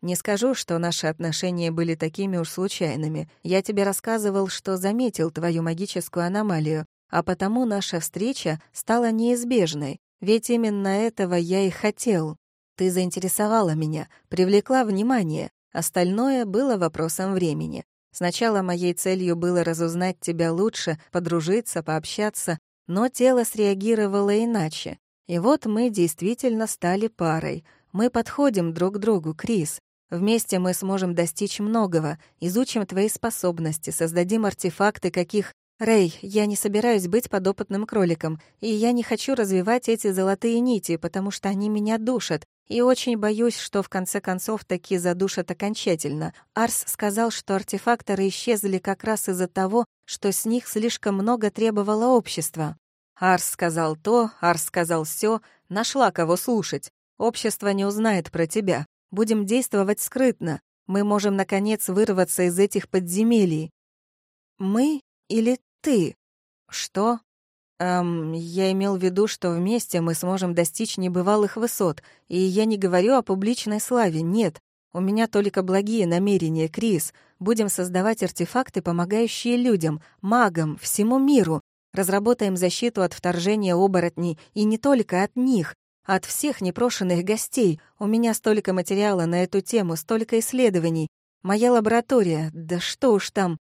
Не скажу, что наши отношения были такими уж случайными. Я тебе рассказывал, что заметил твою магическую аномалию, а потому наша встреча стала неизбежной, ведь именно этого я и хотел. Ты заинтересовала меня, привлекла внимание, остальное было вопросом времени. Сначала моей целью было разузнать тебя лучше, подружиться, пообщаться, но тело среагировало иначе. И вот мы действительно стали парой. Мы подходим друг к другу, Крис. Вместе мы сможем достичь многого, изучим твои способности, создадим артефакты, каких «Рэй, я не собираюсь быть подопытным кроликом, и я не хочу развивать эти золотые нити, потому что они меня душат, и очень боюсь, что в конце концов таки задушат окончательно. Арс сказал, что артефакторы исчезли как раз из-за того, что с них слишком много требовало общества. Арс сказал то, Арс сказал все, нашла кого слушать. Общество не узнает про тебя. Будем действовать скрытно. Мы можем, наконец, вырваться из этих подземелий. Мы или ты. Что? Эм, я имел в виду, что вместе мы сможем достичь небывалых высот, и я не говорю о публичной славе, нет. У меня только благие намерения, Крис. Будем создавать артефакты, помогающие людям, магам, всему миру. Разработаем защиту от вторжения оборотней, и не только от них, от всех непрошенных гостей. У меня столько материала на эту тему, столько исследований. Моя лаборатория, да что уж там,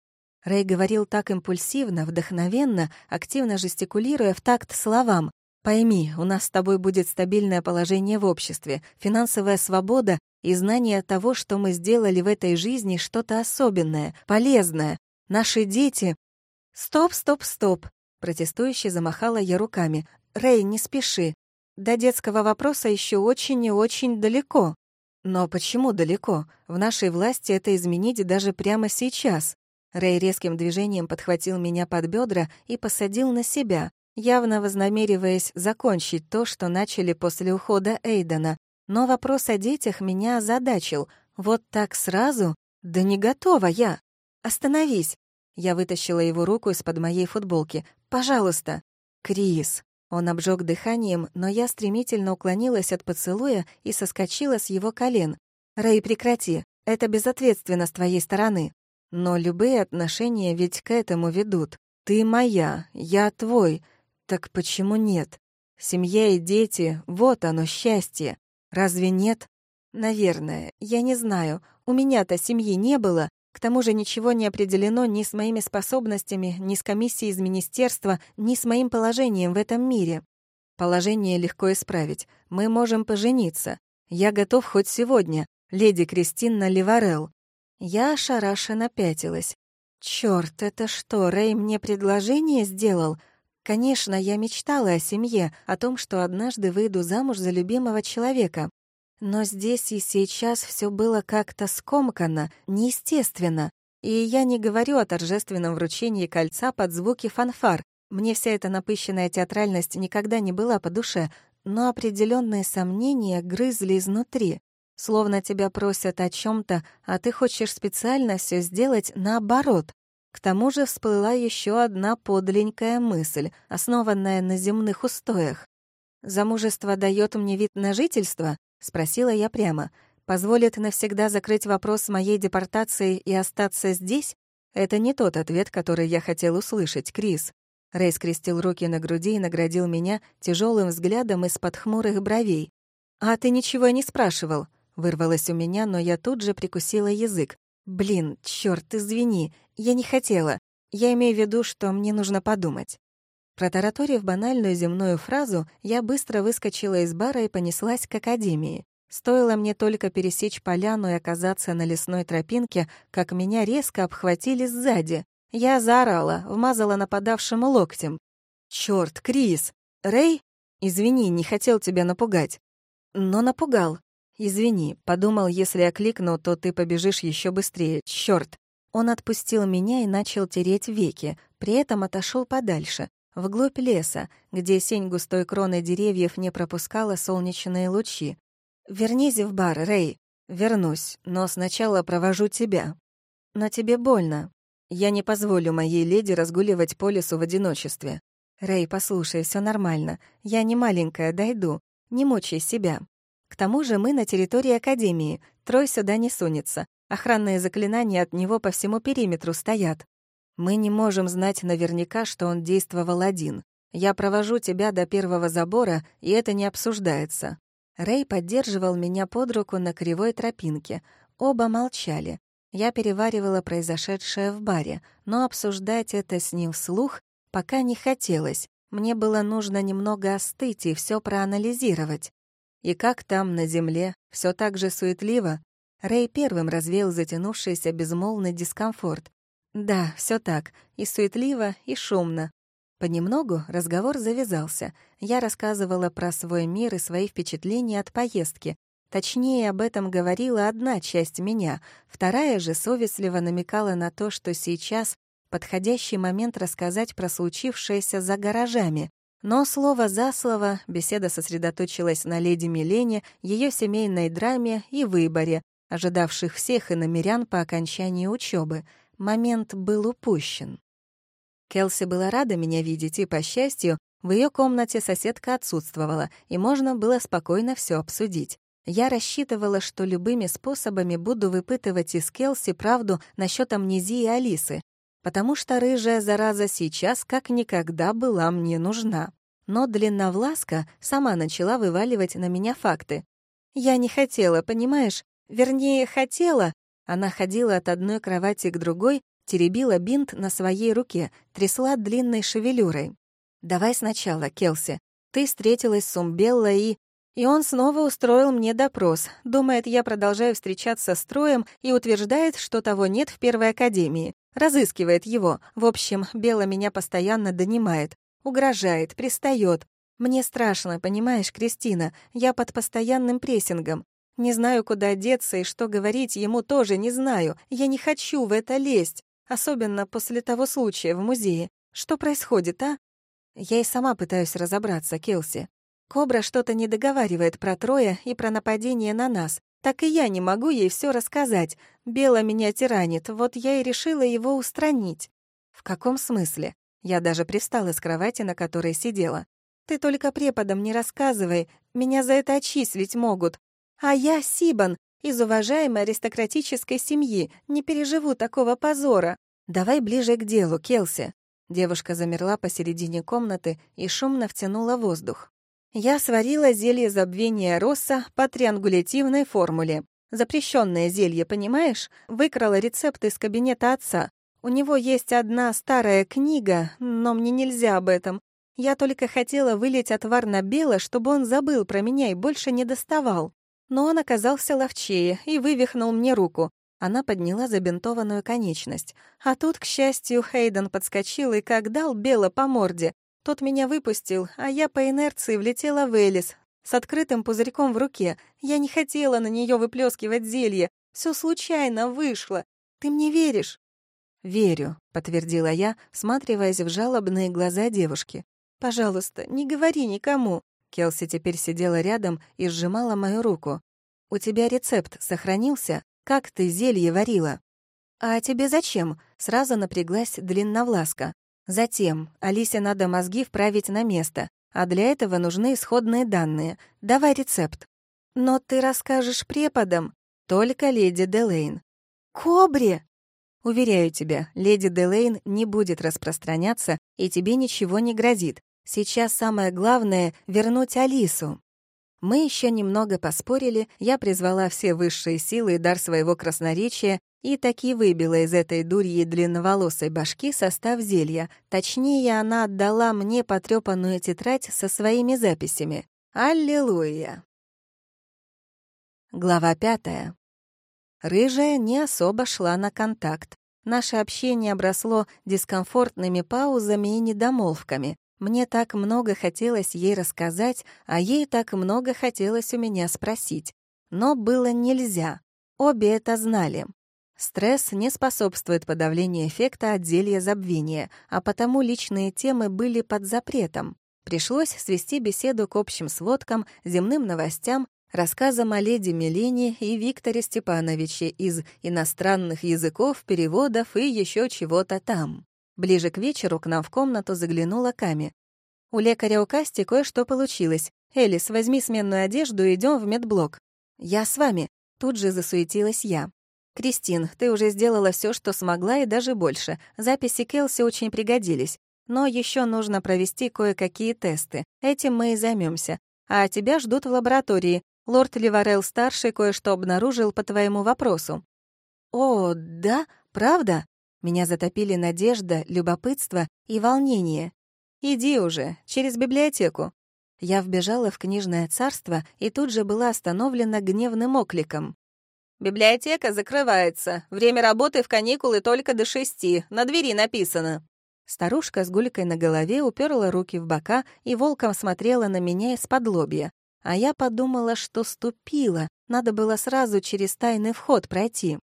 Рэй говорил так импульсивно, вдохновенно, активно жестикулируя в такт словам. «Пойми, у нас с тобой будет стабильное положение в обществе, финансовая свобода и знание того, что мы сделали в этой жизни что-то особенное, полезное. Наши дети...» «Стоп, стоп, стоп!» Протестующе замахала я руками. «Рэй, не спеши. До детского вопроса еще очень и очень далеко». «Но почему далеко? В нашей власти это изменить даже прямо сейчас. Рэй резким движением подхватил меня под бедра и посадил на себя, явно вознамериваясь закончить то, что начали после ухода Эйдена. Но вопрос о детях меня озадачил. Вот так сразу? Да не готова я. Остановись. Я вытащила его руку из-под моей футболки. Пожалуйста. Крис. Он обжег дыханием, но я стремительно уклонилась от поцелуя и соскочила с его колен. «Рэй, прекрати. Это безответственно с твоей стороны». Но любые отношения ведь к этому ведут. Ты моя, я твой. Так почему нет? Семья и дети — вот оно, счастье. Разве нет? Наверное, я не знаю. У меня-то семьи не было. К тому же ничего не определено ни с моими способностями, ни с комиссией из министерства, ни с моим положением в этом мире. Положение легко исправить. Мы можем пожениться. Я готов хоть сегодня, леди Кристина Ливарел. Я ошарашенно пятилась. Чёрт, это что, Рэй мне предложение сделал? Конечно, я мечтала о семье, о том, что однажды выйду замуж за любимого человека. Но здесь и сейчас все было как-то скомканно, неестественно. И я не говорю о торжественном вручении кольца под звуки фанфар. Мне вся эта напыщенная театральность никогда не была по душе, но определенные сомнения грызли изнутри. Словно тебя просят о чем то а ты хочешь специально все сделать наоборот. К тому же всплыла еще одна подленькая мысль, основанная на земных устоях. «Замужество дает мне вид на жительство?» — спросила я прямо. «Позволит навсегда закрыть вопрос моей депортации и остаться здесь?» Это не тот ответ, который я хотел услышать, Крис. Рэй скрестил руки на груди и наградил меня тяжелым взглядом из-под хмурых бровей. «А ты ничего не спрашивал?» Вырвалось у меня, но я тут же прикусила язык. «Блин, чёрт, извини, я не хотела. Я имею в виду, что мне нужно подумать». Протараторив банальную земную фразу, я быстро выскочила из бара и понеслась к академии. Стоило мне только пересечь поляну и оказаться на лесной тропинке, как меня резко обхватили сзади. Я заорала, вмазала нападавшему локтем. «Чёрт, Крис! Рэй? Извини, не хотел тебя напугать». Но напугал. «Извини, подумал, если окликну, то ты побежишь еще быстрее. Черт! Он отпустил меня и начал тереть веки, при этом отошел подальше, вглубь леса, где сень густой кроны деревьев не пропускала солнечные лучи. «Вернись в бар, Рэй». «Вернусь, но сначала провожу тебя». «Но тебе больно. Я не позволю моей леди разгуливать по лесу в одиночестве. Рэй, послушай, все нормально. Я не маленькая, дойду. Не мучай себя. К тому же мы на территории Академии. Трой сюда не сунется. Охранные заклинания от него по всему периметру стоят. Мы не можем знать наверняка, что он действовал один. Я провожу тебя до первого забора, и это не обсуждается». Рэй поддерживал меня под руку на кривой тропинке. Оба молчали. Я переваривала произошедшее в баре, но обсуждать это с ним вслух пока не хотелось. Мне было нужно немного остыть и все проанализировать. И как там, на земле, все так же суетливо? Рэй первым развеял затянувшийся безмолвный дискомфорт. Да, все так, и суетливо, и шумно. Понемногу разговор завязался. Я рассказывала про свой мир и свои впечатления от поездки. Точнее, об этом говорила одна часть меня, вторая же совестливо намекала на то, что сейчас подходящий момент рассказать про случившееся за гаражами. Но слово за слово беседа сосредоточилась на леди Милене, ее семейной драме и выборе, ожидавших всех и намерян по окончании учебы. Момент был упущен. Келси была рада меня видеть, и, по счастью, в ее комнате соседка отсутствовала, и можно было спокойно все обсудить. Я рассчитывала, что любыми способами буду выпытывать из Келси правду насчет амнезии Алисы, потому что рыжая зараза сейчас как никогда была мне нужна. Но длинновласка сама начала вываливать на меня факты. Я не хотела, понимаешь? Вернее, хотела. Она ходила от одной кровати к другой, теребила бинт на своей руке, трясла длинной шевелюрой. «Давай сначала, Келси. Ты встретилась с Умбелла и...» И он снова устроил мне допрос. Думает, я продолжаю встречаться с Троем и утверждает, что того нет в Первой Академии. Разыскивает его. В общем, Бела меня постоянно донимает. Угрожает, пристает. Мне страшно, понимаешь, Кристина? Я под постоянным прессингом. Не знаю, куда деться и что говорить ему тоже не знаю. Я не хочу в это лезть. Особенно после того случая в музее. Что происходит, а? Я и сама пытаюсь разобраться, Келси. Кобра что-то не договаривает про Троя и про нападение на нас. Так и я не могу ей все рассказать. Бела меня тиранит, вот я и решила его устранить. В каком смысле? Я даже пристала с кровати, на которой сидела. Ты только преподам не рассказывай, меня за это отчислить могут. А я Сибан, из уважаемой аристократической семьи, не переживу такого позора. Давай ближе к делу, Келси». Девушка замерла посередине комнаты и шумно втянула воздух. Я сварила зелье забвения Росса по триангулятивной формуле. Запрещенное зелье, понимаешь? Выкрала рецепт из кабинета отца. У него есть одна старая книга, но мне нельзя об этом. Я только хотела вылить отвар на Бело, чтобы он забыл про меня и больше не доставал. Но он оказался ловчее и вывихнул мне руку. Она подняла забинтованную конечность. А тут, к счастью, Хейден подскочил и как дал Бело по морде. Тот меня выпустил, а я по инерции влетела в Элис с открытым пузырьком в руке. Я не хотела на нее выплескивать зелье. Все случайно вышло. Ты мне веришь? «Верю», — подтвердила я, всматриваясь в жалобные глаза девушки. «Пожалуйста, не говори никому. Келси теперь сидела рядом и сжимала мою руку. «У тебя рецепт сохранился? Как ты зелье варила?» «А тебе зачем?» — сразу напряглась длинновласка. «Затем. Алисе надо мозги вправить на место, а для этого нужны исходные данные. Давай рецепт». «Но ты расскажешь преподам». «Только леди Делейн». «Кобре!» «Уверяю тебя, леди Делейн не будет распространяться, и тебе ничего не грозит. Сейчас самое главное — вернуть Алису. Мы еще немного поспорили, я призвала все высшие силы и дар своего красноречия и таки выбила из этой дурьи длинноволосой башки состав зелья. Точнее, она отдала мне потрёпанную тетрадь со своими записями. Аллилуйя! Глава пятая. Рыжая не особо шла на контакт. Наше общение обросло дискомфортными паузами и недомолвками. Мне так много хотелось ей рассказать, а ей так много хотелось у меня спросить. Но было нельзя. Обе это знали. Стресс не способствует подавлению эффекта от забвения, а потому личные темы были под запретом. Пришлось свести беседу к общим сводкам, земным новостям рассказом о леди Милене и Викторе Степановиче из иностранных языков, переводов и еще чего-то там. Ближе к вечеру к нам в комнату заглянула Ками. «У лекаря у Касти кое-что получилось. Элис, возьми сменную одежду и идем в медблок». «Я с вами», — тут же засуетилась я. «Кристин, ты уже сделала все, что смогла, и даже больше. Записи Келси очень пригодились. Но еще нужно провести кое-какие тесты. Этим мы и займемся. А тебя ждут в лаборатории. Лорд Ливарел-старший кое-что обнаружил по твоему вопросу». «О, да? Правда?» Меня затопили надежда, любопытство и волнение. «Иди уже, через библиотеку». Я вбежала в книжное царство и тут же была остановлена гневным окликом. «Библиотека закрывается. Время работы в каникулы только до шести. На двери написано». Старушка с гулькой на голове уперла руки в бока и волком смотрела на меня из-под лобья. А я подумала, что ступила, надо было сразу через тайный вход пройти.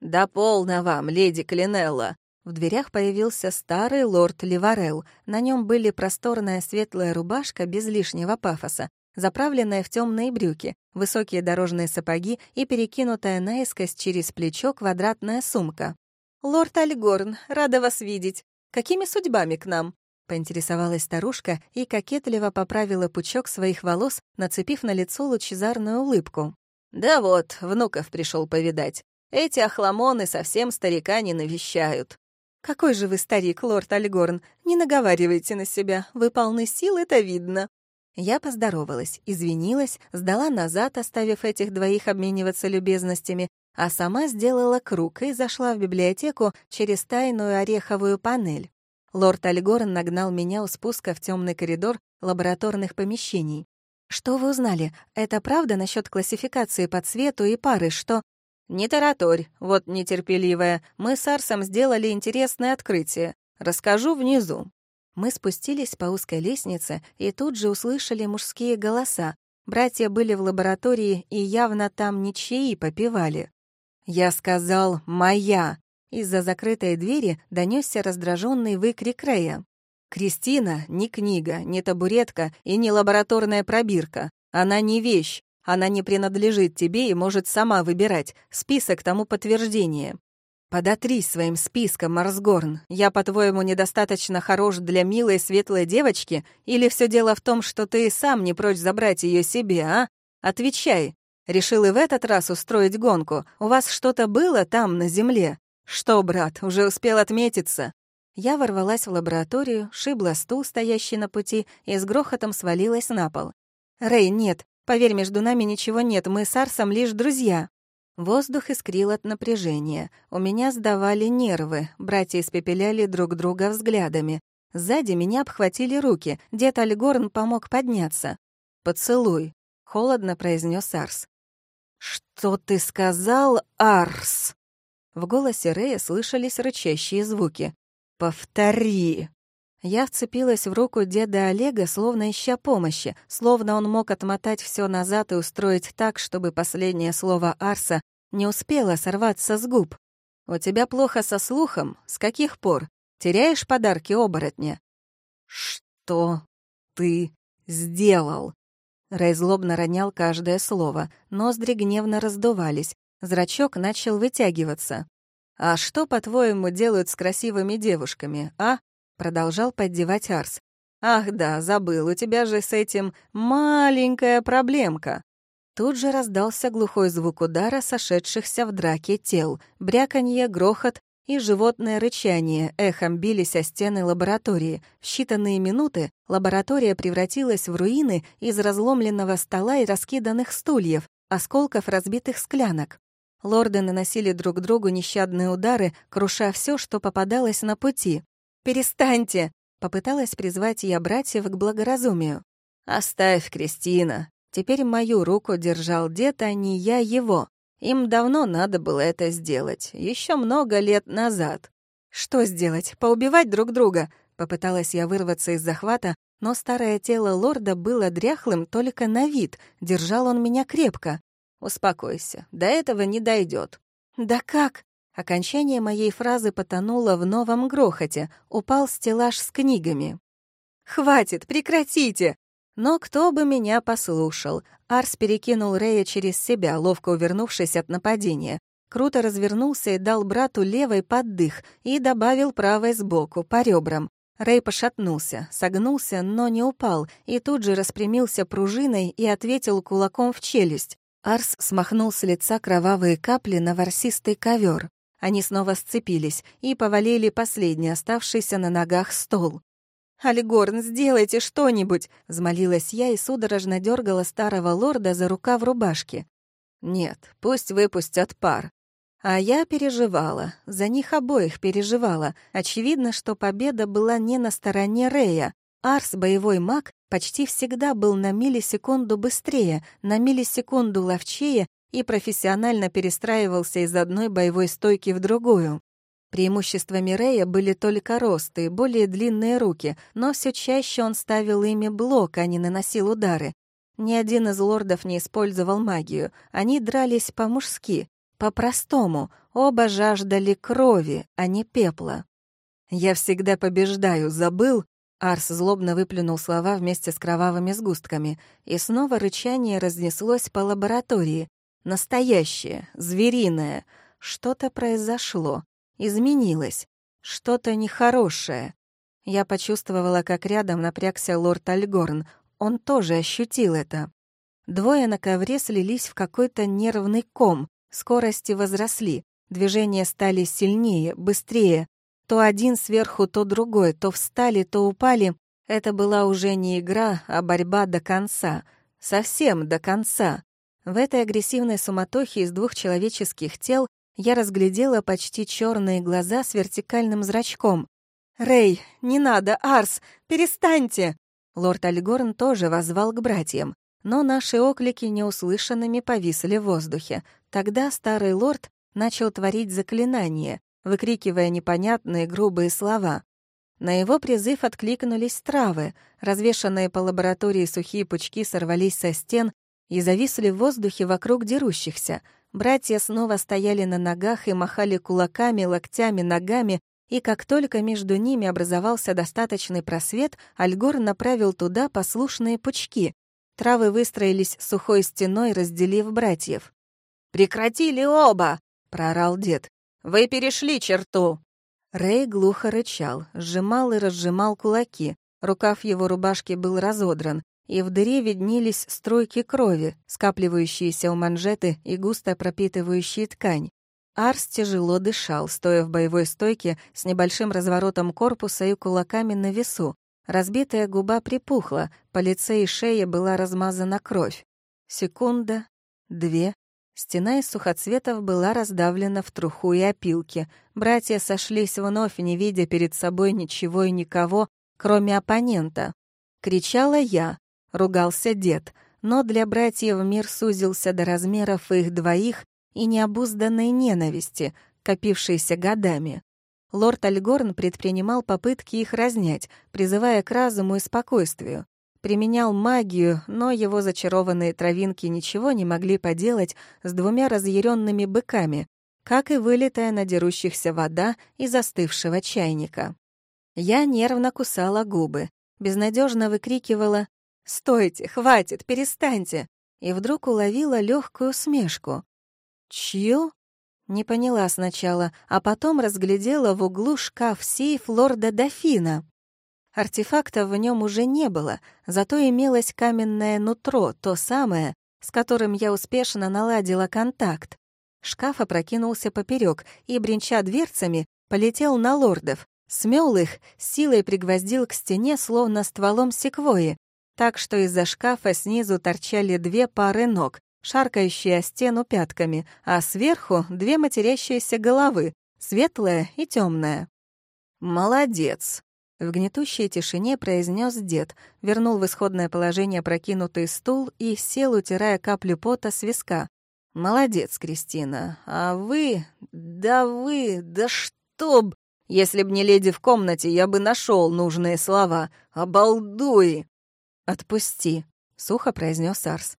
«Да полно вам, леди Клинелла!» В дверях появился старый лорд Ливарел. На нем были просторная светлая рубашка без лишнего пафоса, заправленная в темные брюки, высокие дорожные сапоги и перекинутая наискось через плечо квадратная сумка. «Лорд Альгорн, рада вас видеть. Какими судьбами к нам?» Поинтересовалась старушка и кокетливо поправила пучок своих волос, нацепив на лицо лучезарную улыбку. «Да вот, внуков пришел повидать. Эти охламоны совсем старика не навещают». «Какой же вы старик, лорд Альгорн! Не наговаривайте на себя, вы полны сил, это видно». Я поздоровалась, извинилась, сдала назад, оставив этих двоих обмениваться любезностями, а сама сделала круг и зашла в библиотеку через тайную ореховую панель. Лорд Альгорн нагнал меня у спуска в темный коридор лабораторных помещений. «Что вы узнали? Это правда насчет классификации по цвету и пары, что...» «Не тараторь, вот нетерпеливая. Мы с Арсом сделали интересное открытие. Расскажу внизу». Мы спустились по узкой лестнице и тут же услышали мужские голоса. Братья были в лаборатории и явно там ничьи попивали. «Я сказал «моя», из-за закрытой двери донесся раздраженный выкрик Рэя. «Кристина — не книга, не табуретка и не лабораторная пробирка. Она не вещь. Она не принадлежит тебе и может сама выбирать. Список тому подтверждение. Подотрись своим списком, Марсгорн. Я, по-твоему, недостаточно хорош для милой светлой девочки? Или все дело в том, что ты сам не прочь забрать ее себе, а? Отвечай. Решил и в этот раз устроить гонку. У вас что-то было там, на земле? «Что, брат, уже успел отметиться?» Я ворвалась в лабораторию, шибла стул, стоящий на пути, и с грохотом свалилась на пол. «Рэй, нет, поверь, между нами ничего нет, мы с Арсом лишь друзья». Воздух искрил от напряжения. У меня сдавали нервы, братья испепеляли друг друга взглядами. Сзади меня обхватили руки, дед Альгорн помог подняться. «Поцелуй», — холодно произнес Арс. «Что ты сказал, Арс?» В голосе Рэя слышались рычащие звуки. «Повтори!» Я вцепилась в руку деда Олега, словно ища помощи, словно он мог отмотать все назад и устроить так, чтобы последнее слово Арса не успело сорваться с губ. «У тебя плохо со слухом? С каких пор? Теряешь подарки оборотня?» «Что ты сделал?» Рэй злобно ронял каждое слово, ноздри гневно раздувались, Зрачок начал вытягиваться. «А что, по-твоему, делают с красивыми девушками, а?» Продолжал поддевать Арс. «Ах да, забыл, у тебя же с этим маленькая проблемка». Тут же раздался глухой звук удара сошедшихся в драке тел, бряканье, грохот и животное рычание эхом бились о стены лаборатории. В считанные минуты лаборатория превратилась в руины из разломленного стола и раскиданных стульев, осколков разбитых склянок. Лорды наносили друг другу нещадные удары, круша все, что попадалось на пути. «Перестаньте!» — попыталась призвать я братьев к благоразумию. «Оставь, Кристина!» Теперь мою руку держал дед, а не я его. Им давно надо было это сделать, еще много лет назад. «Что сделать? Поубивать друг друга?» Попыталась я вырваться из захвата, но старое тело лорда было дряхлым только на вид, держал он меня крепко. Успокойся, до этого не дойдет. Да как? Окончание моей фразы потонуло в новом грохоте, упал стеллаж с книгами. «Хватит, прекратите!» Но кто бы меня послушал? Арс перекинул Рея через себя, ловко увернувшись от нападения. Круто развернулся и дал брату левой поддых и добавил правой сбоку, по ребрам. Рэй пошатнулся, согнулся, но не упал, и тут же распрямился пружиной и ответил кулаком в челюсть. Арс смахнул с лица кровавые капли на ворсистый ковер. Они снова сцепились и повалили последний оставшийся на ногах стол. «Алигорн, сделайте что-нибудь!» — взмолилась я и судорожно дергала старого лорда за рука в рубашке. «Нет, пусть выпустят пар. А я переживала, за них обоих переживала. Очевидно, что победа была не на стороне Рея. Арс, боевой маг, почти всегда был на миллисекунду быстрее, на миллисекунду ловчее и профессионально перестраивался из одной боевой стойки в другую. Преимуществами Рея были только рост и более длинные руки, но все чаще он ставил ими блок, а не наносил удары. Ни один из лордов не использовал магию, они дрались по-мужски. По-простому, оба жаждали крови, а не пепла. «Я всегда побеждаю, забыл?» Арс злобно выплюнул слова вместе с кровавыми сгустками, и снова рычание разнеслось по лаборатории. Настоящее, звериное. Что-то произошло, изменилось, что-то нехорошее. Я почувствовала, как рядом напрягся лорд Альгорн. Он тоже ощутил это. Двое на ковре слились в какой-то нервный ком, Скорости возросли, движения стали сильнее, быстрее. То один сверху, то другой, то встали, то упали. Это была уже не игра, а борьба до конца. Совсем до конца. В этой агрессивной суматохе из двух человеческих тел я разглядела почти черные глаза с вертикальным зрачком. «Рэй, не надо, Арс, перестаньте!» Лорд Альгорн тоже воззвал к братьям, но наши оклики неуслышанными повисли в воздухе. Тогда старый лорд начал творить заклинание, выкрикивая непонятные грубые слова. На его призыв откликнулись травы, развешанные по лаборатории сухие пучки сорвались со стен и зависли в воздухе вокруг дерущихся. Братья снова стояли на ногах и махали кулаками, локтями, ногами, и как только между ними образовался достаточный просвет, Альгор направил туда послушные пучки. Травы выстроились сухой стеной, разделив братьев. «Прекратили оба!» — проорал дед. «Вы перешли черту!» Рэй глухо рычал, сжимал и разжимал кулаки. Рукав его рубашки был разодран, и в дыре виднелись струйки крови, скапливающиеся у манжеты и густо пропитывающие ткань. Арс тяжело дышал, стоя в боевой стойке с небольшим разворотом корпуса и кулаками на весу. Разбитая губа припухла, по лице и шее была размазана кровь. Секунда, две, Стена из сухоцветов была раздавлена в труху и опилки. Братья сошлись вновь, не видя перед собой ничего и никого, кроме оппонента. Кричала я, ругался дед, но для братьев мир сузился до размеров их двоих и необузданной ненависти, копившейся годами. Лорд Альгорн предпринимал попытки их разнять, призывая к разуму и спокойствию применял магию, но его зачарованные травинки ничего не могли поделать с двумя разъяренными быками, как и вылитая на дерущихся вода из застывшего чайника. Я нервно кусала губы, безнадежно выкрикивала «Стойте, хватит, перестаньте!» и вдруг уловила легкую смешку. «Чью?» Не поняла сначала, а потом разглядела в углу шкаф-сейф лорда Дофина. Артефактов в нем уже не было, зато имелось каменное нутро, то самое, с которым я успешно наладила контакт. Шкаф опрокинулся поперек и, бренча дверцами, полетел на лордов, смел их, силой пригвоздил к стене, словно стволом секвои, так что из-за шкафа снизу торчали две пары ног, шаркающие о стену пятками, а сверху две матерящиеся головы, светлая и темная. «Молодец!» В гнетущей тишине произнес дед, вернул в исходное положение прокинутый стул и сел, утирая каплю пота с виска. «Молодец, Кристина. А вы... Да вы... Да чтоб... Если б не леди в комнате, я бы нашел нужные слова. Обалдуй!» «Отпусти», — сухо произнес Арс.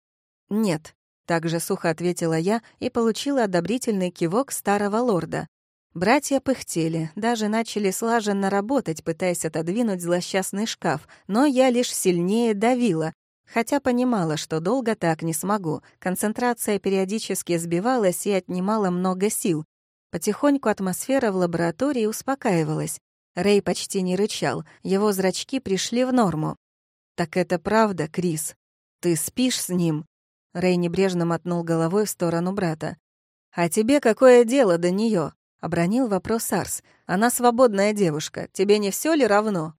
«Нет», — также сухо ответила я и получила одобрительный кивок старого лорда. Братья пыхтели, даже начали слаженно работать, пытаясь отодвинуть злосчастный шкаф, но я лишь сильнее давила. Хотя понимала, что долго так не смогу. Концентрация периодически сбивалась и отнимала много сил. Потихоньку атмосфера в лаборатории успокаивалась. Рэй почти не рычал, его зрачки пришли в норму. «Так это правда, Крис? Ты спишь с ним?» Рэй небрежно мотнул головой в сторону брата. «А тебе какое дело до нее? обронил вопрос Арс. «Она свободная девушка. Тебе не все ли равно?»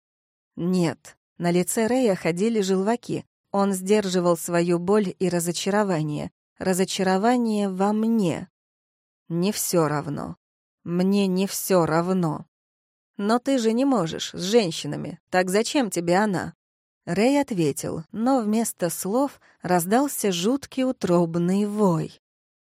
«Нет». На лице Рэя ходили желваки. Он сдерживал свою боль и разочарование. Разочарование во мне. Не все равно. Мне не все равно. Но ты же не можешь с женщинами. Так зачем тебе она? Рэй ответил, но вместо слов раздался жуткий утробный вой.